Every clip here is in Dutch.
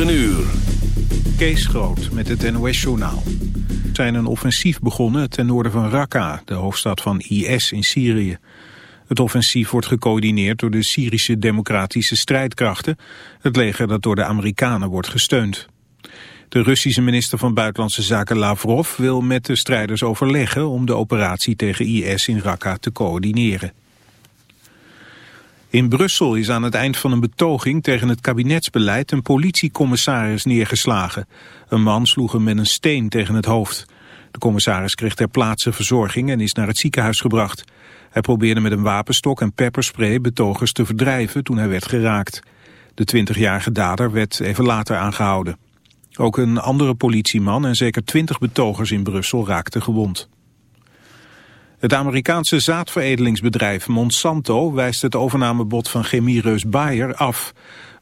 Een uur. Kees Groot met het NOS-journaal. zijn een offensief begonnen ten noorden van Raqqa, de hoofdstad van IS in Syrië. Het offensief wordt gecoördineerd door de Syrische democratische strijdkrachten, het leger dat door de Amerikanen wordt gesteund. De Russische minister van Buitenlandse Zaken Lavrov wil met de strijders overleggen om de operatie tegen IS in Raqqa te coördineren. In Brussel is aan het eind van een betoging tegen het kabinetsbeleid een politiecommissaris neergeslagen. Een man sloeg hem met een steen tegen het hoofd. De commissaris kreeg ter plaatse verzorging en is naar het ziekenhuis gebracht. Hij probeerde met een wapenstok en pepperspray betogers te verdrijven toen hij werd geraakt. De 20-jarige dader werd even later aangehouden. Ook een andere politieman en zeker 20 betogers in Brussel raakten gewond. Het Amerikaanse zaadveredelingsbedrijf Monsanto wijst het overnamebod van chemiereus Bayer af.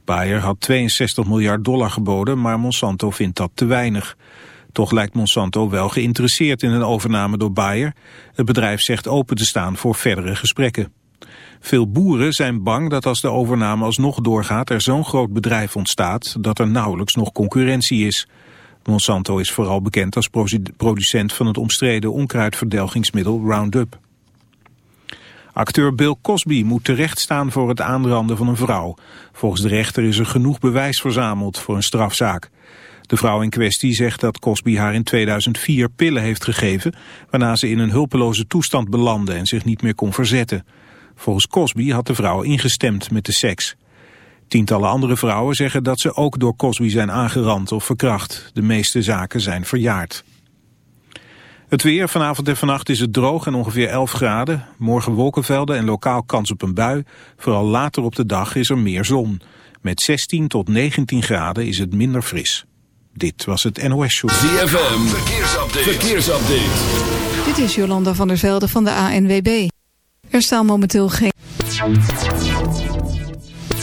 Bayer had 62 miljard dollar geboden, maar Monsanto vindt dat te weinig. Toch lijkt Monsanto wel geïnteresseerd in een overname door Bayer. Het bedrijf zegt open te staan voor verdere gesprekken. Veel boeren zijn bang dat als de overname alsnog doorgaat er zo'n groot bedrijf ontstaat dat er nauwelijks nog concurrentie is. Monsanto is vooral bekend als producent van het omstreden onkruidverdelgingsmiddel Roundup. Acteur Bill Cosby moet terechtstaan voor het aanranden van een vrouw. Volgens de rechter is er genoeg bewijs verzameld voor een strafzaak. De vrouw in kwestie zegt dat Cosby haar in 2004 pillen heeft gegeven... waarna ze in een hulpeloze toestand belandde en zich niet meer kon verzetten. Volgens Cosby had de vrouw ingestemd met de seks. Tientallen andere vrouwen zeggen dat ze ook door Cosby zijn aangerand of verkracht. De meeste zaken zijn verjaard. Het weer, vanavond en vannacht is het droog en ongeveer 11 graden. Morgen wolkenvelden en lokaal kans op een bui. Vooral later op de dag is er meer zon. Met 16 tot 19 graden is het minder fris. Dit was het NOS Show. ZFM, verkeersupdate. verkeersupdate. Dit is Jolanda van der Velde van de ANWB. Er staan momenteel geen...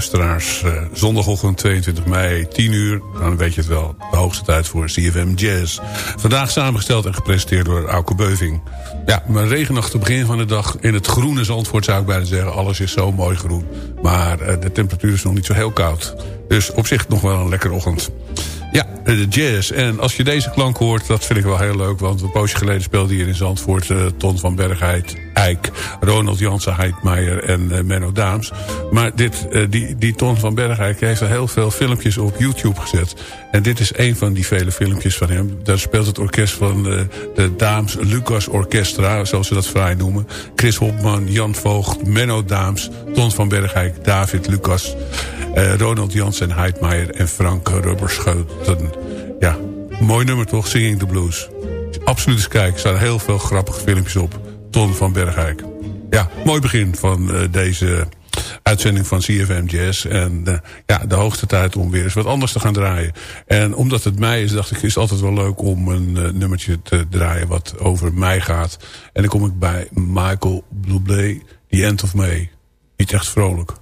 Uh, zondagochtend 22 mei, 10 uur. Dan weet je het wel, de hoogste tijd voor CFM Jazz. Vandaag samengesteld en gepresenteerd door Auke Beuving. Ja, een regenachtig begin van de dag in het groene Zandvoort zou ik bijna zeggen. Alles is zo mooi groen. Maar uh, de temperatuur is nog niet zo heel koud. Dus op zich nog wel een lekkere ochtend. Ja, de jazz. En als je deze klank hoort, dat vind ik wel heel leuk. Want een poosje geleden speelde hier in Zandvoort... Uh, Ton van Bergheid, Ronald Jansen, Heidmeijer en uh, Menno Daams. Maar dit, uh, die, die Ton van Bergheid heeft al heel veel filmpjes op YouTube gezet. En dit is een van die vele filmpjes van hem. Daar speelt het orkest van de, de Daams Lucas Orchestra, zoals ze dat vrij noemen. Chris Hopman, Jan Voogd, Menno Daams, Ton van Bergheid, David Lucas... Ronald Jansen, Heidmeijer en Frank Rubberschoten. Ja, mooi nummer toch, Singing the Blues. Absoluut eens kijken, er staan heel veel grappige filmpjes op. Ton van Bergijk. Ja, mooi begin van uh, deze uitzending van CFM Jazz. En uh, ja, de hoogste tijd om weer eens wat anders te gaan draaien. En omdat het mei is, dacht ik, is het altijd wel leuk om een uh, nummertje te draaien wat over mei gaat. En dan kom ik bij Michael Bublé, The End of May. Niet echt vrolijk.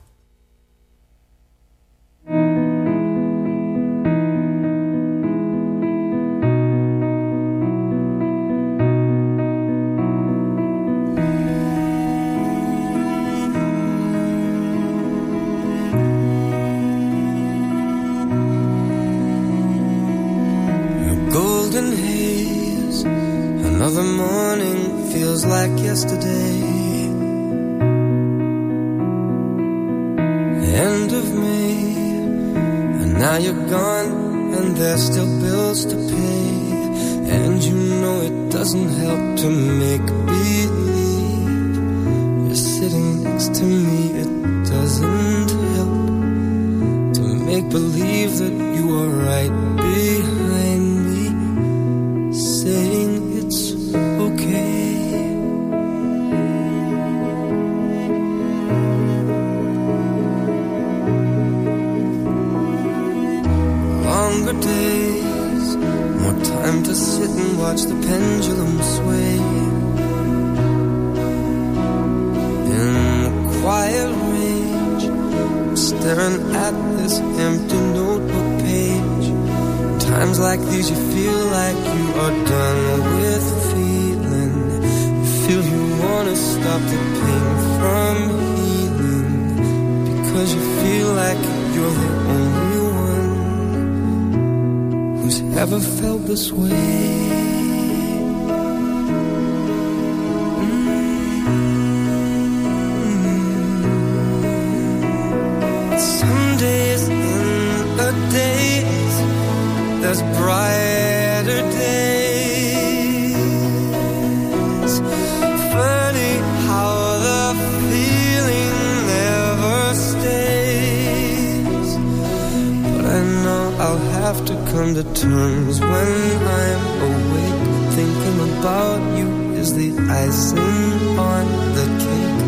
Come terms when I'm awake. Thinking about you is the icing on the cake.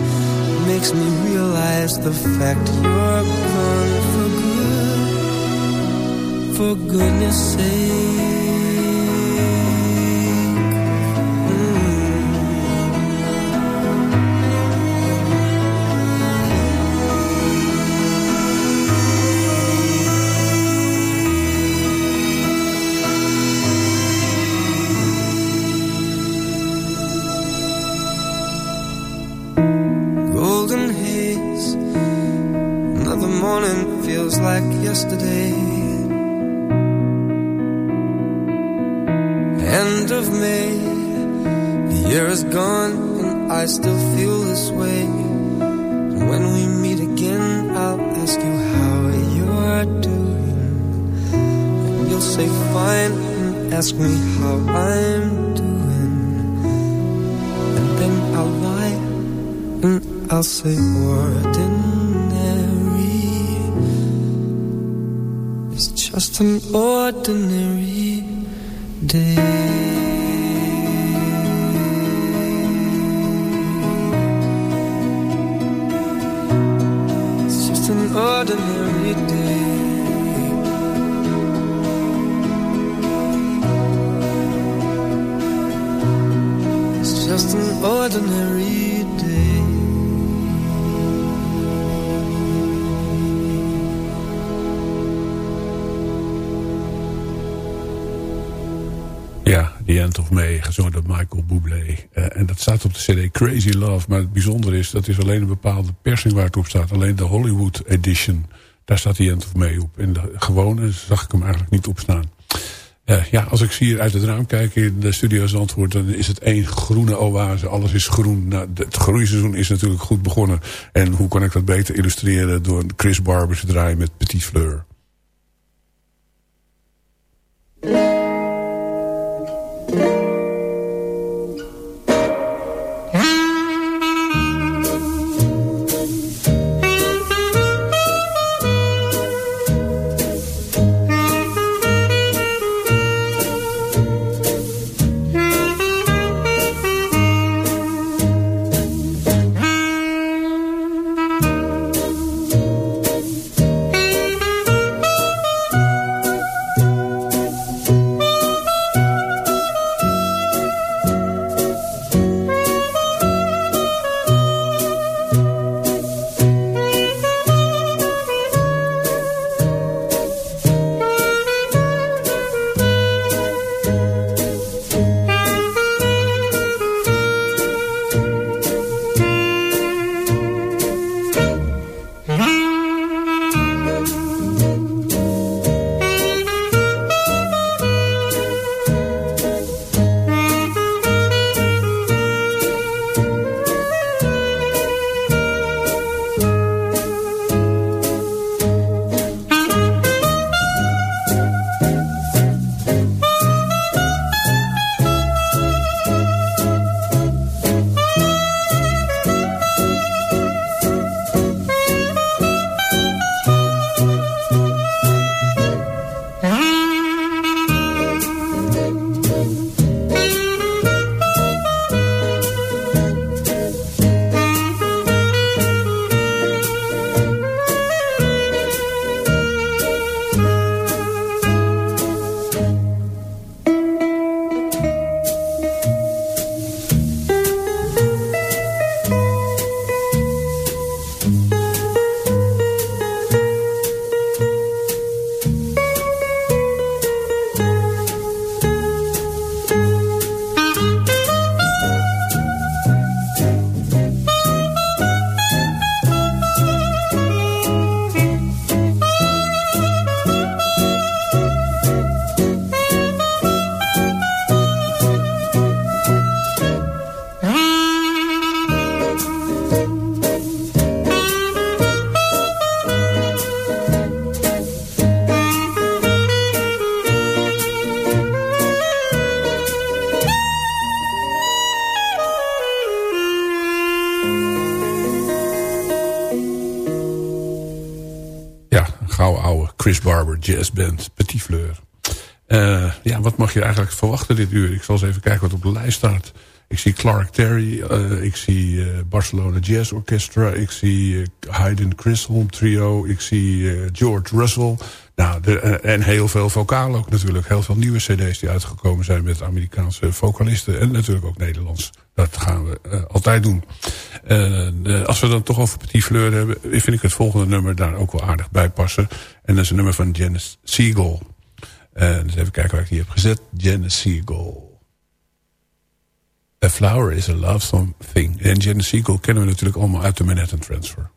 Makes me realize the fact you're gone for good. For goodness sake. An ordinary day. It's just an ordinary day. The End of May, gezongen door Michael Bublé. Uh, en dat staat op de cd Crazy Love. Maar het bijzondere is, dat is alleen een bepaalde persing waar het op staat. Alleen de Hollywood edition, daar staat The End of May op. En de gewone zag ik hem eigenlijk niet op staan. Uh, ja, als ik hier uit het raam kijk in de studio's antwoord... dan is het één groene oase. Alles is groen. Nou, het groeiseizoen is natuurlijk goed begonnen. En hoe kan ik dat beter illustreren... door Chris Barber's draai met Petit Fleur. Jazzband Petit Fleur. Uh, ja, wat mag je eigenlijk verwachten dit uur? Ik zal eens even kijken wat op de lijst staat. Ik zie Clark Terry, uh, ik zie uh, Barcelona Jazz Orchestra... ik zie Haydn Chisholm Trio, ik zie George Russell... Nou, en heel veel vocaal ook natuurlijk. Heel veel nieuwe cd's die uitgekomen zijn met Amerikaanse vocalisten. En natuurlijk ook Nederlands. Dat gaan we altijd doen. als we dan toch over Petit Fleur hebben... vind ik het volgende nummer daar ook wel aardig bij passen. En dat is een nummer van Janice Siegel. Dus even kijken waar ik die heb gezet. Janice Siegel. A flower is a love thing. En Janice Siegel kennen we natuurlijk allemaal uit de Manhattan Transfer.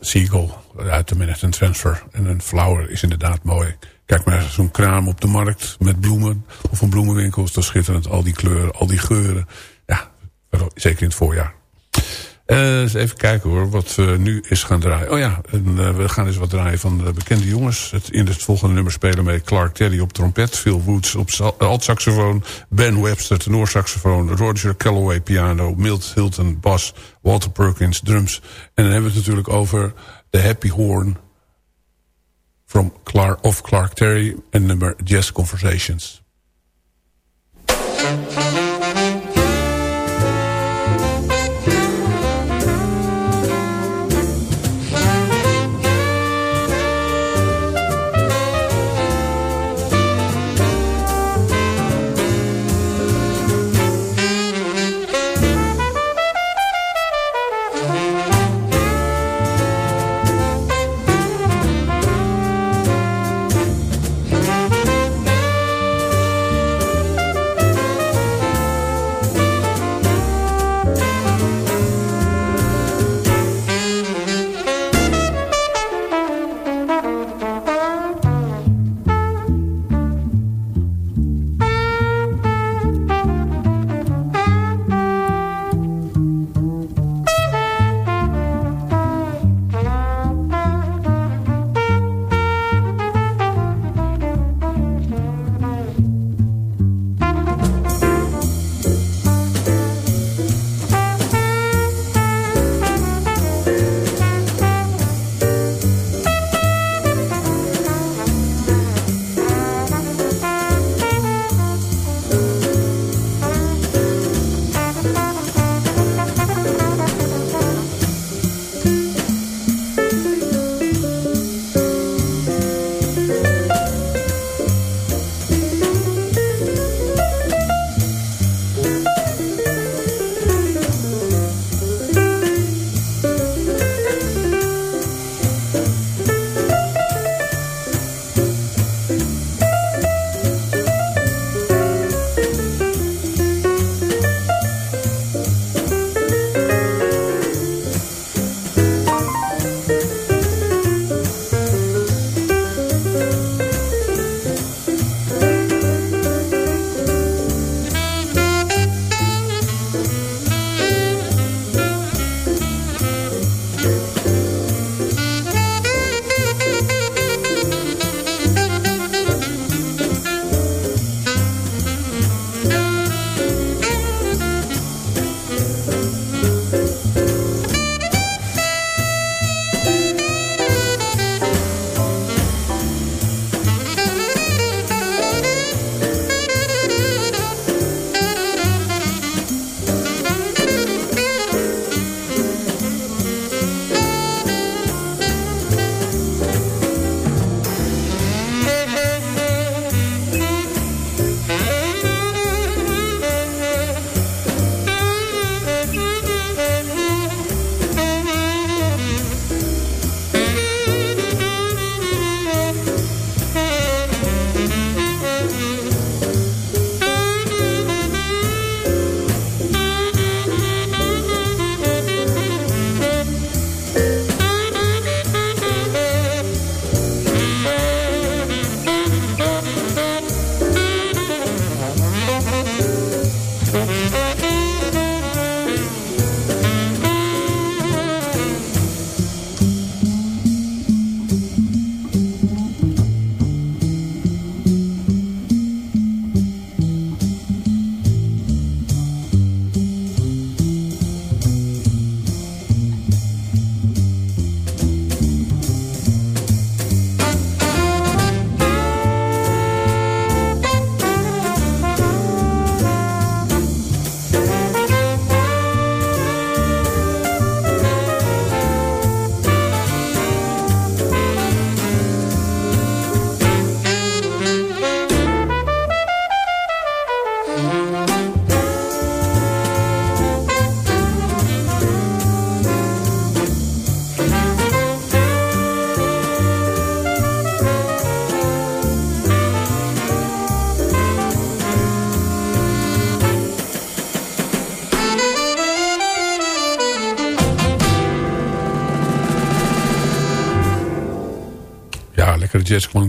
Siegel uit de Transfer. En een flower is inderdaad mooi. Kijk maar zo'n kraam op de markt met bloemen. Of een bloemenwinkel is toch schitterend. Al die kleuren, al die geuren. Ja, zeker in het voorjaar. Eh, eens even kijken hoor, wat we nu is gaan draaien. Oh ja, eh, we gaan eens wat draaien van de bekende jongens. Het, in het volgende nummer spelen met Clark Terry op trompet... Phil Woods op sa- alt-saxofoon... Ben Webster tenorsaxofoon... Roger Calloway piano... Milt Hilton bas... Walter Perkins drums. En dan hebben we het natuurlijk over The Happy Horn... From Clark, of Clark Terry en nummer Jazz Conversations.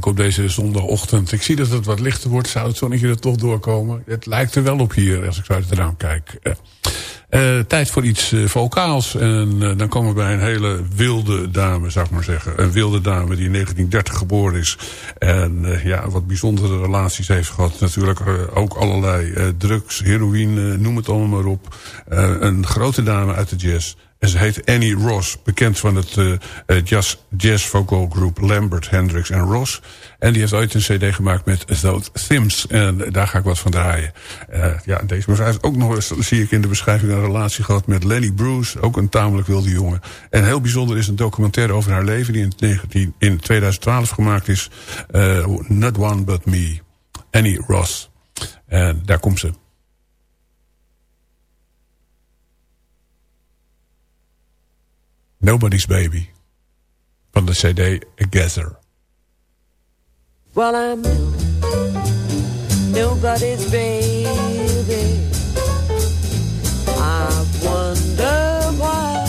Op deze zondagochtend. Ik zie dat het wat lichter wordt. Zou het zonnetje er toch doorkomen? Het lijkt er wel op hier als ik zo uit het raam kijk. Uh, tijd voor iets uh, vocaals. En dan komen we bij een hele wilde dame, zou ik maar zeggen. Een wilde dame die in 1930 geboren is. En ja, wat bijzondere relaties heeft gehad. Natuurlijk ook allerlei drugs, heroïne, noem het allemaal maar op. een grote dame uit de jazz. En ze heet Annie Ross, bekend van het uh, jazz, jazz vocal group Lambert, Hendricks en Ross. En die heeft ooit een cd gemaakt met Those Thims. En daar ga ik wat van draaien. Uh, ja, deze mevrouw heeft ook nog eens, zie ik in de beschrijving, een relatie gehad met Lenny Bruce. Ook een tamelijk wilde jongen. En heel bijzonder is een documentaire over haar leven die in, 19, in 2012 gemaakt is. Uh, Not One But Me. Annie Ross. En daar komt ze. Nobody's Baby. Van de cd Gather. Well, I'm nobody's baby. I wonder why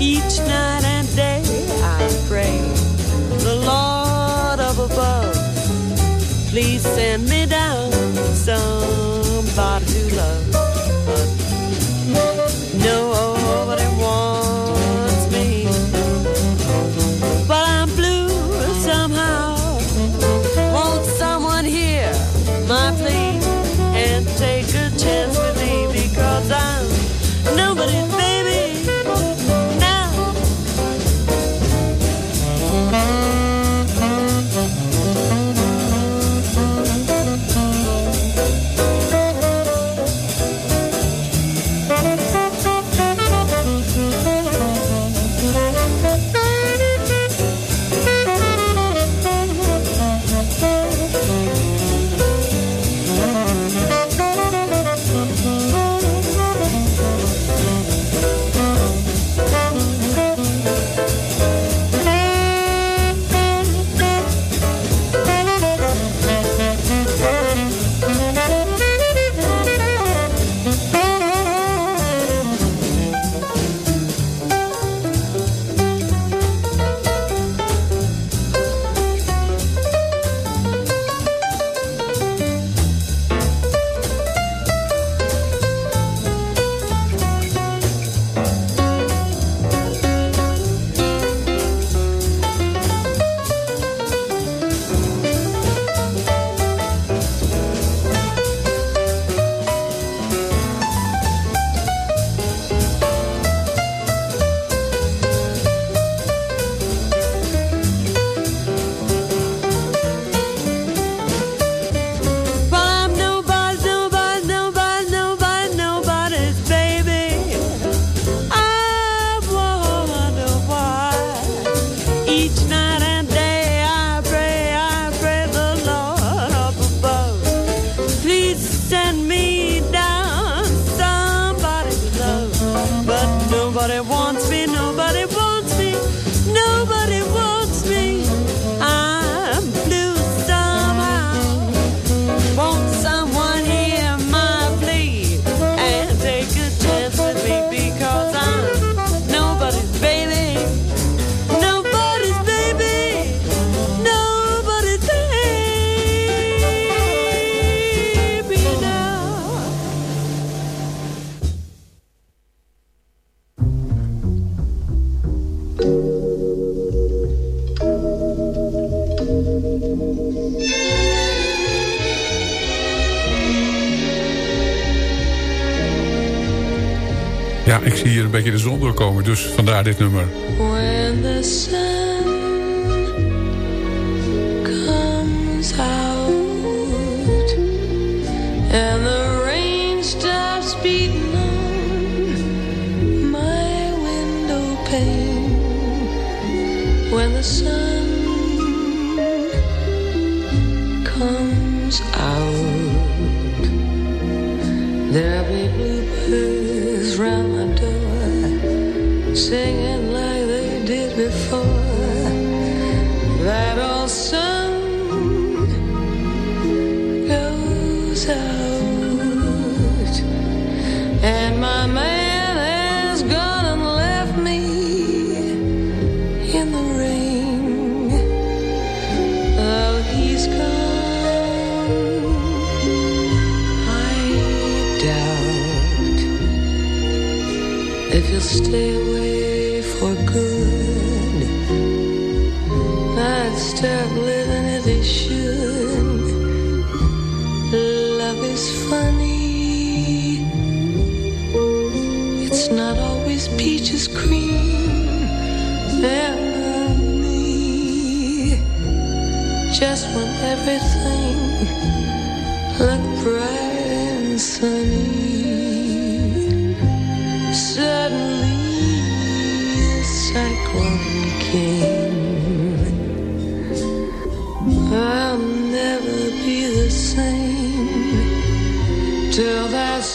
each night and day I pray the Lord of above, please send me down somebody and me. Ik zie hier een beetje de zon doorkomen, dus vandaar dit nummer. When the sun comes out and the rain stops beating on my window pane, when the sun stop living if you should. Love is funny. It's not always peaches cream honey. Just when everything looked bright and sunny,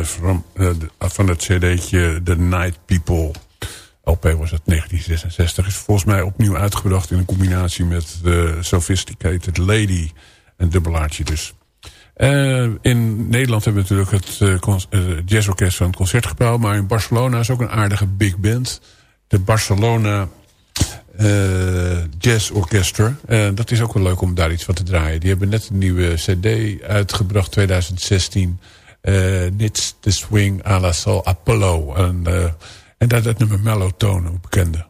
Eh, van het cd'tje The Night People. LP was het 1966. Is volgens mij opnieuw uitgebracht in een combinatie met The Sophisticated Lady. Een dubbelaartje dus. Eh, in Nederland hebben we natuurlijk het eh, jazzorkest van het Concertgebouw. Maar in Barcelona is ook een aardige big band. De Barcelona Jazz Orchestra. Dat is ook wel leuk om daar iets van te draaien. Die hebben net een nieuwe cd uitgebracht, 2016. Eh Nits the Swing à la Sol Apollo. En, eh, en dat het nummer Mellow Tone, bekende.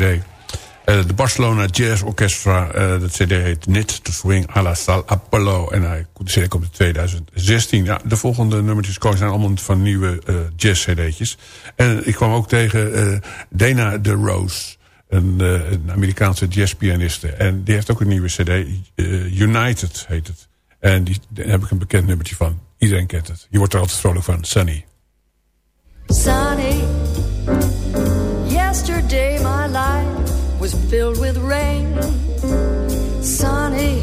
Uh, de Barcelona Jazz Orchestra. Uh, de cd heet Knit to Swing à la Apollo. En hij, de cd komt in 2016. Ja, de volgende nummertjes zijn allemaal van nieuwe uh, jazz cd'tjes. En ik kwam ook tegen Dana de Rose. Een, een Amerikaanse jazzpianiste. En die heeft ook een nieuwe cd. United heet het. En die, daar heb ik een bekend nummertje van. Iedereen kent het. Je wordt er altijd vrolijk van. Sunny. Sunny. Yesterday life was filled with rain. Sunny.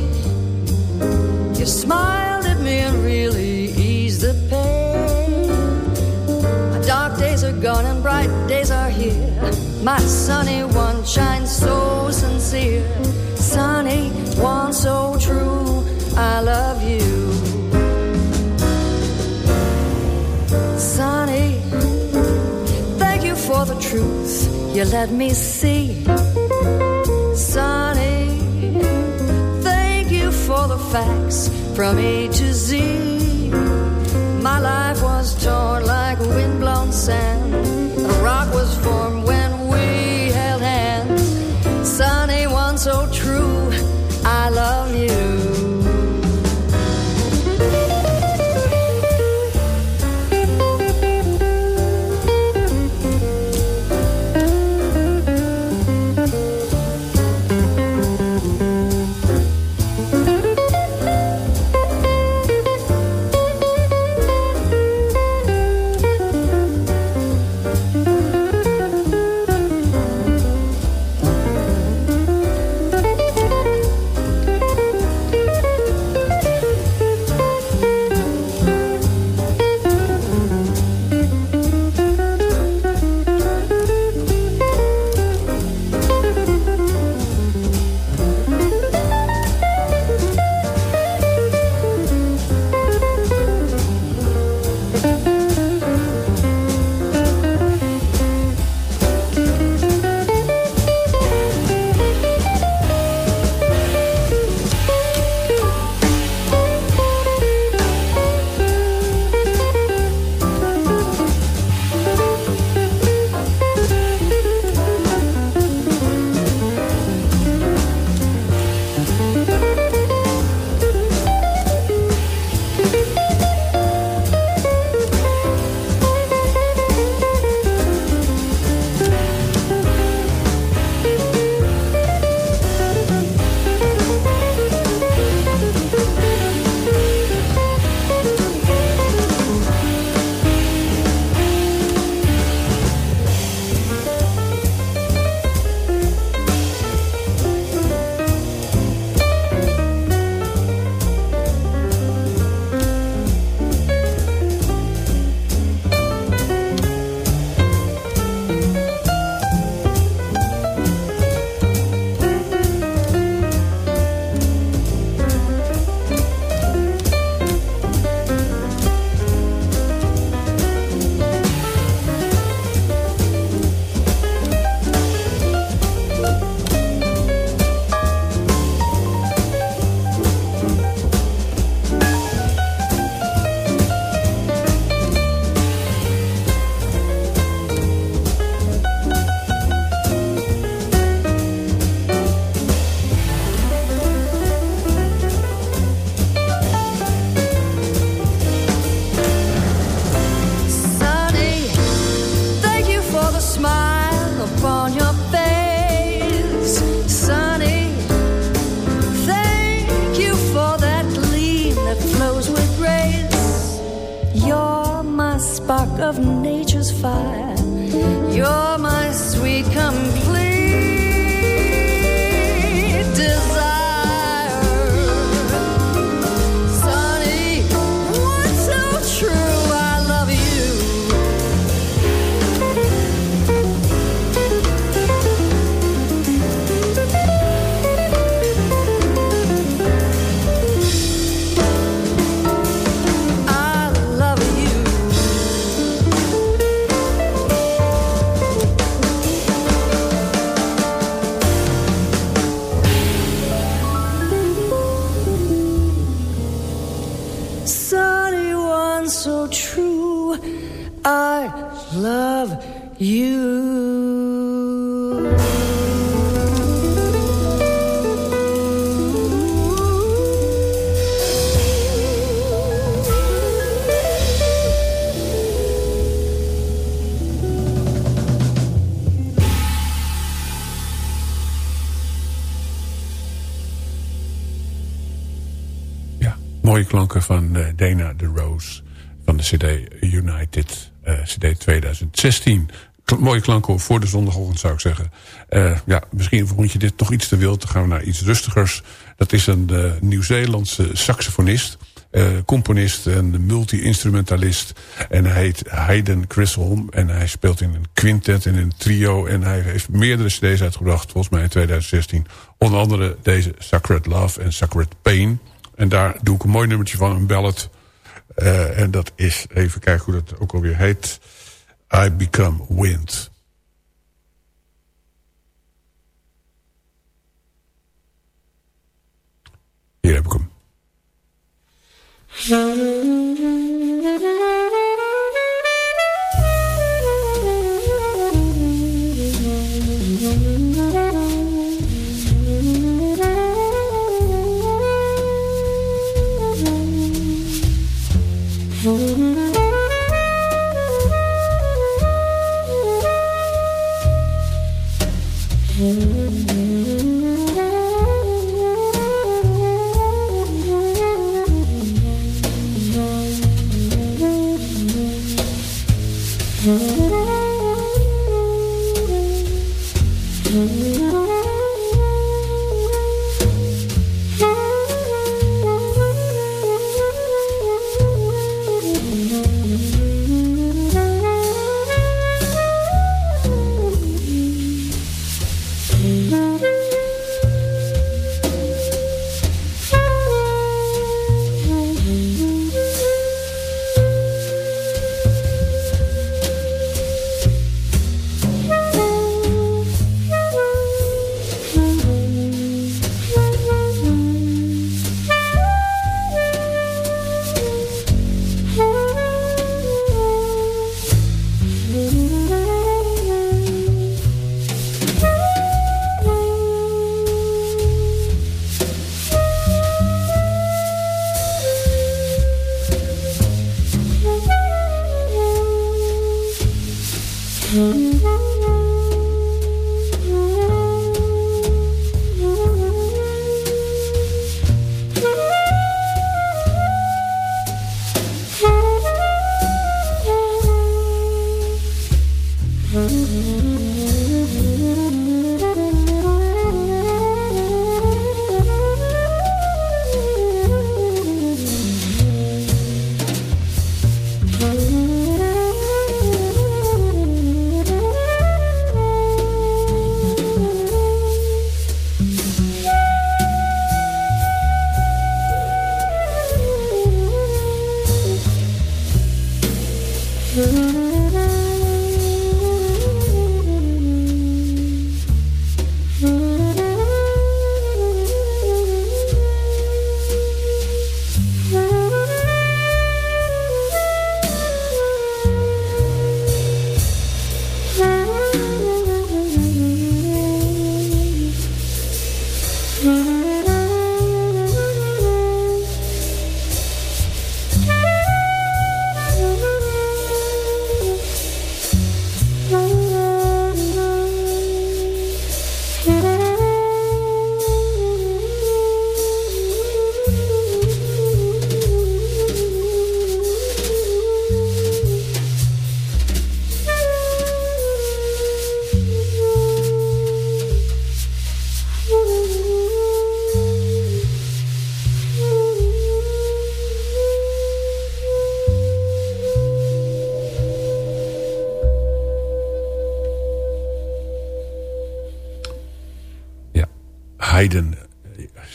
You smiled at me and really eased the pain. My dark days are gone and bright days are here. My sunny one shines so sincere. Sunny one so true. I love you. For the truth you let me see. Sonny, thank you for the facts from A to Z. My life was torn like windblown sand. A rock was formed when we held hands. Sonny, one so true, klanken van eh, Dana de Rose van de CD United, eh, CD 2016. Kl- mooie klanken voor de zondagochtend zou ik zeggen. Eh, ja, misschien vond je dit toch iets te wild. Dan gaan we naar iets rustigers. Dat is een Nieuw-Zeelandse saxofonist, componist en multi-instrumentalist. En hij heet Hayden Chisholm. En hij speelt in een quintet en in een trio. En hij heeft meerdere cd's uitgebracht, volgens mij in 2016. Onder andere deze Sacred Love en Sacred Pain. En daar doe ik een mooi nummertje van, een ballad. Eh, en dat is, even kijken hoe dat ook alweer heet. I Become Wind. Hier heb ik hem.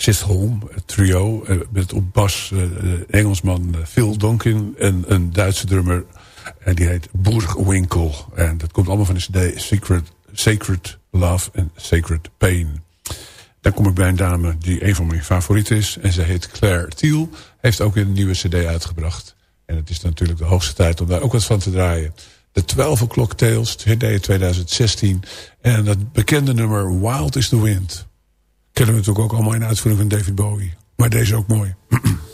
Sisholm, het trio, eh, met op bas eh, Engelsman eh, Phil Donkin en een Duitse drummer. En die heet Burgwinkel. En dat komt allemaal van de cd Secret, Sacred Love and Sacred Pain. Dan kom ik bij een dame die een van mijn favorieten is. En ze heet Claire Thiel. Heeft ook een nieuwe cd uitgebracht. En het is natuurlijk de hoogste tijd om daar ook wat van te draaien. De 12 O'Clock Tales, cd 2016. En dat bekende nummer Wild is the Wind. Kennen we natuurlijk ook allemaal in uitvoering van David Bowie. Maar deze ook mooi.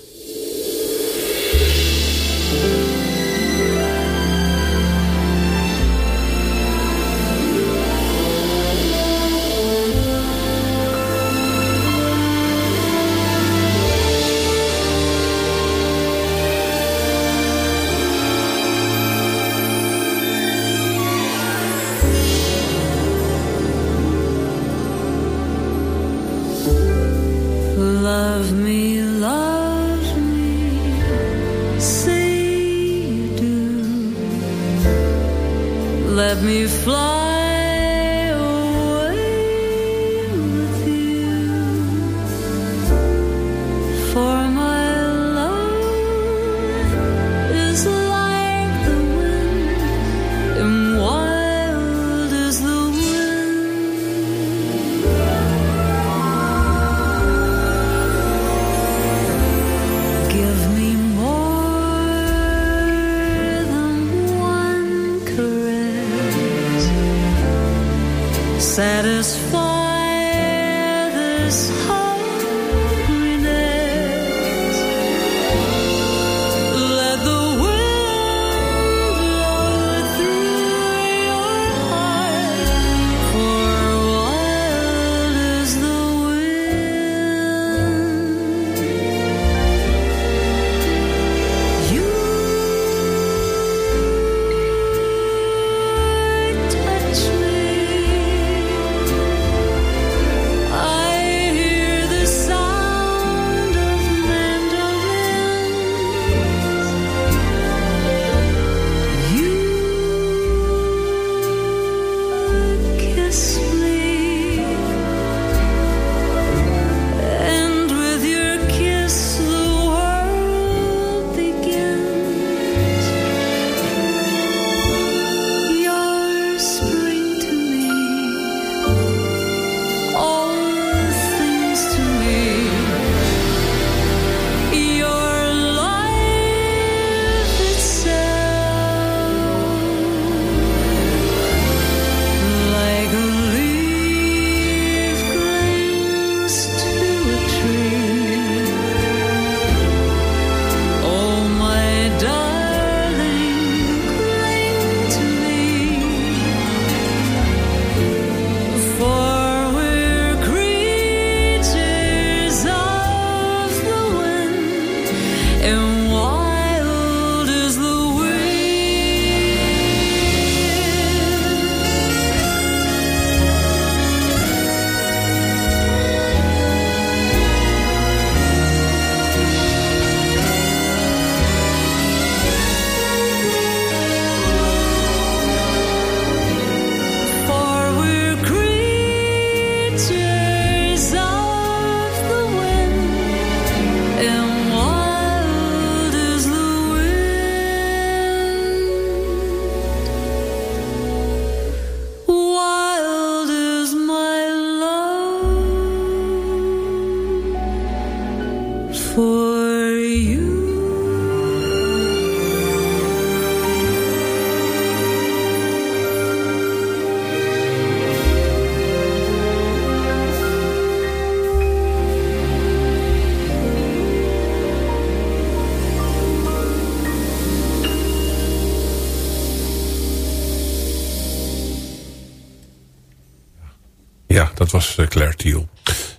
was eh, Claire Thiel.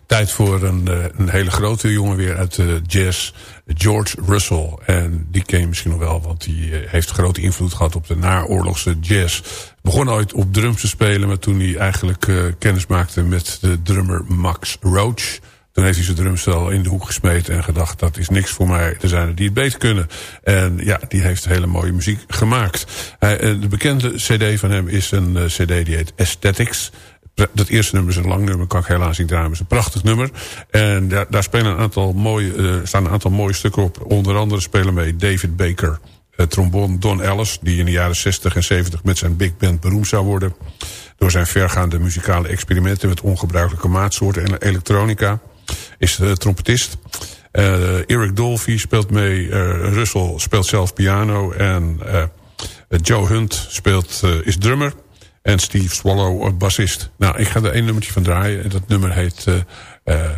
Tijd voor een, eh, een hele grote jongen weer uit de jazz. George Russell. En die ken je misschien nog wel, want die eh, heeft grote invloed gehad op de naoorlogse jazz. Begon ooit op drums te spelen, maar toen hij eigenlijk eh, kennis maakte met de drummer Max Roach. Toen heeft hij zijn drumstel in de hoek gesmeten en gedacht... dat is niks voor mij, er zijn er die het beter kunnen. En ja, die heeft hele mooie muziek gemaakt. Eh, de bekende cd van hem is een eh, cd die heet Aesthetics. Dat eerste nummer is een lang nummer, kan ik helaas niet draaien. Het is een prachtig nummer. En daar, daar spelen een aantal mooie, eh, staan een aantal mooie stukken op. Onder andere spelen mee David Baker, eh, trombone Don Ellis... die in de jaren 60 en 70 met zijn big band beroemd zou worden... door zijn vergaande muzikale experimenten... met ongebruikelijke maatsoorten en elektronica. Is de trompetist. Eh, Eric Dolphy speelt mee. Russell speelt zelf piano. En Joe Hunt speelt, is drummer. En Steve Swallow, eh, bassist. Nou, ik ga er één nummertje van draaien. En dat nummer heet... eh, eh,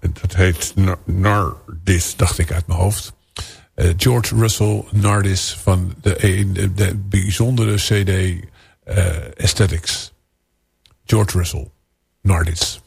dat heet Nar- Nardis, dacht ik uit mijn hoofd. George Russell Nardis van de, de, de bijzondere cd Aesthetics. George Russell Nardis.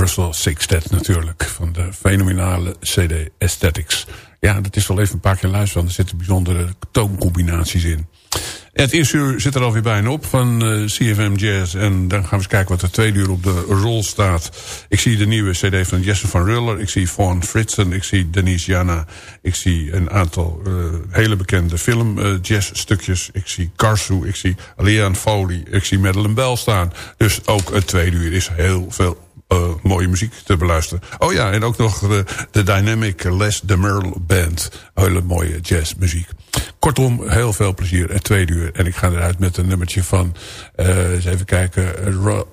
Russell Sixtet natuurlijk. Van de fenomenale CD Aesthetics. Ja, dat is wel even een paar keer luisteren. Want er zitten bijzondere tooncombinaties in. Het eerste uur zit er alweer bijna op van uh, CFM Jazz. En dan gaan we eens kijken wat er tweede uur op de rol staat. Ik zie de nieuwe cd van Jesse van Ruller. Ik zie Fawn Fritsen. Ik zie Denise Jana. Ik zie een aantal uh, hele bekende film uh, jazzstukjes. Ik zie Karsu. Ik zie Leanne Foley. Ik zie Madeleine Bell staan. Dus ook het tweede uur is heel veel uh, mooie muziek te beluisteren. Oh ja, en ook nog de, de Dynamic Les de Merle Band. Hele mooie jazzmuziek. Kortom, heel veel plezier. Het tweede uur. En ik ga eruit met een nummertje van... Uh, eens even kijken. Ro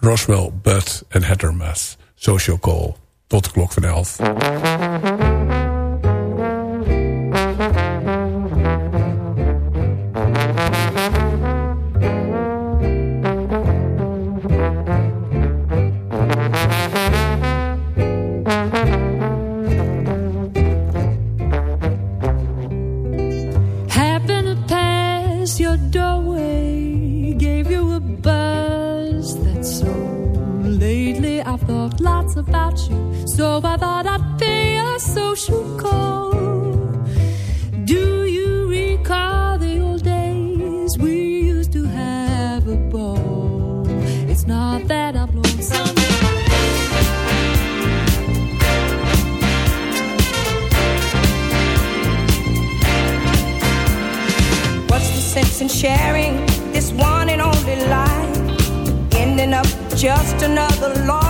Roswell, Budd en. Social Call. Tot de klok van elf. just another law.